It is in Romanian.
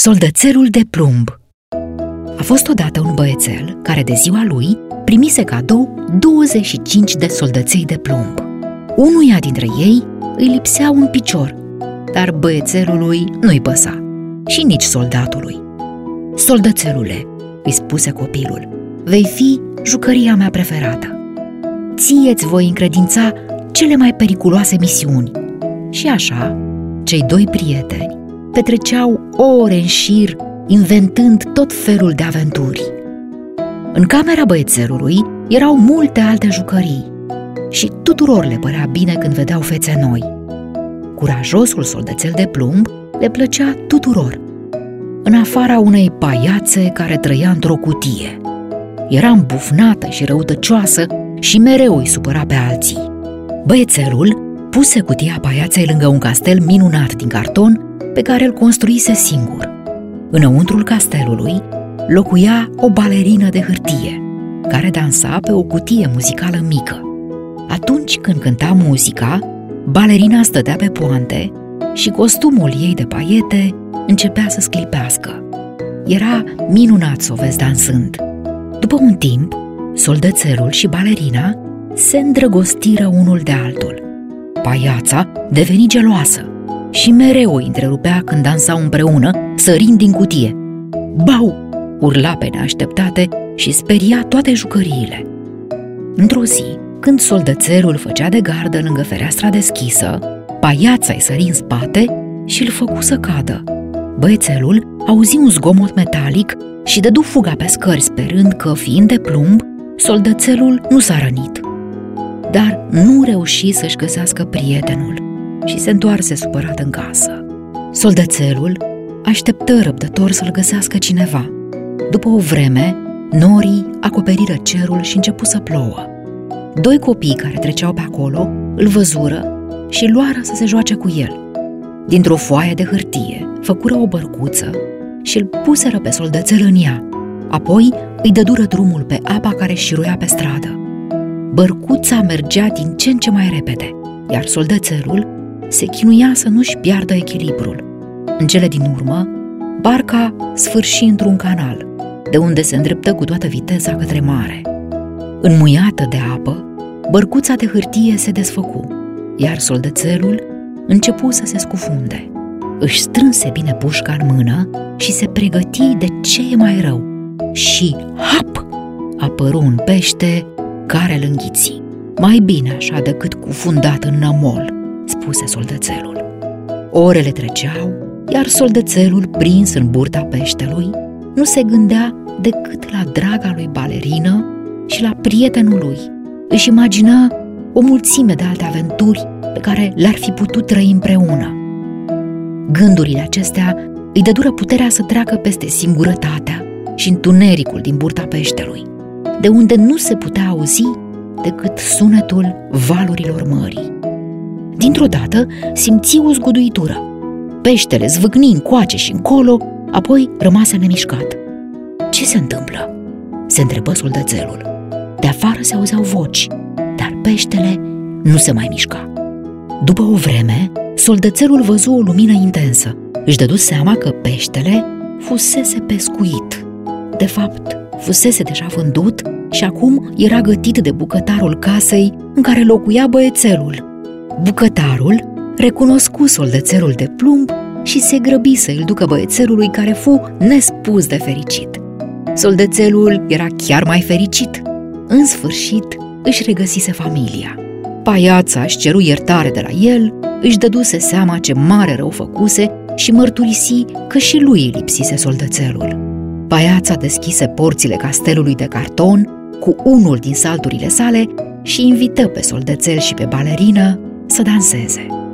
Soldățelul de plumb A fost odată un băiețel care de ziua lui primise cadou 25 de soldăței de plumb. Unuia dintre ei îi lipsea un picior, dar băiețelului nu-i păsa și nici soldatului. Soldățelule, îi spuse copilul, vei fi jucăria mea preferată. Ție-ți voi încredința cele mai periculoase misiuni. Și așa, cei doi prieteni petreceau ore în șir inventând tot felul de aventuri. În camera băiețelului erau multe alte jucării și tuturor le părea bine când vedeau fețe noi. Curajosul soldățel de plumb le plăcea tuturor, în afara unei paiațe care trăia într-o cutie. Era îmbufnată și răutăcioasă și mereu îi supăra pe alții. Băiețelul puse cutia paiaței lângă un castel minunat din carton pe care îl construise singur. Înăuntrul castelului locuia o balerină de hârtie, care dansa pe o cutie muzicală mică. Atunci când cânta muzica, balerina stătea pe poante și costumul ei de paiete începea să sclipească. Era minunat să o vezi dansând. După un timp, soldățelul și balerina se îndrăgostiră unul de altul. Paiața deveni geloasă și mereu îi întrerupea când dansau împreună, sărind din cutie. Bau! urla pe neașteptate și speria toate jucăriile. Într-o zi, când soldățelul făcea de gardă lângă fereastra deschisă, paiața îi sări în spate și îl făcu să cadă. Băiețelul auzi un zgomot metalic și dădu fuga pe scări, sperând că, fiind de plumb, soldățelul nu s-a rănit. Dar nu reuși să-și găsească prietenul și se întoarse supărat în casă. Soldățelul așteptă răbdător să-l găsească cineva. După o vreme, norii acoperiră cerul și începu să plouă. Doi copii care treceau pe acolo îl văzură și luară să se joace cu el. Dintr-o foaie de hârtie, făcură o bărcuță și îl puseră pe soldățel în ea. Apoi îi dădură drumul pe apa care șiruia pe stradă. Bărcuța mergea din ce în ce mai repede, iar soldățelul se chinuia să nu-și piardă echilibrul. În cele din urmă, barca sfârși într-un canal, de unde se îndreptă cu toată viteza către mare. Înmuiată de apă, bărcuța de hârtie se desfăcu, iar soldățelul începu să se scufunde. Își strânse bine pușca în mână și se pregăti de ce e mai rău. Și, hap, apăru un pește care îl înghiți. Mai bine așa decât cufundat în nămol spuse soldățelul. Orele treceau, iar soldățelul, prins în burta peștelui, nu se gândea decât la draga lui balerină și la prietenul lui. Își imagina o mulțime de alte aventuri pe care le-ar fi putut trăi împreună. Gândurile acestea îi dădură puterea să treacă peste singurătatea și întunericul din burta peștelui, de unde nu se putea auzi decât sunetul valurilor mării. Dintr-o dată simți o zguduitură. Peștele zvâcni încoace și încolo, apoi rămase nemișcat. Ce se întâmplă? Se întrebă soldățelul. De afară se auzeau voci, dar peștele nu se mai mișca. După o vreme, soldățelul văzu o lumină intensă. Își dădu seama că peștele fusese pescuit. De fapt, fusese deja vândut și acum era gătit de bucătarul casei în care locuia băiețelul. Bucătarul recunoscu soldățelul de plumb și se grăbi să îl ducă băiețelului care fu nespus de fericit. Soldățelul era chiar mai fericit. În sfârșit, își regăsise familia. Paiața își ceru iertare de la el, își dăduse seama ce mare rău făcuse și mărturisi că și lui îi lipsise soldățelul. Paiața deschise porțile castelului de carton cu unul din salturile sale și invită pe soldățel și pe balerină să danseze.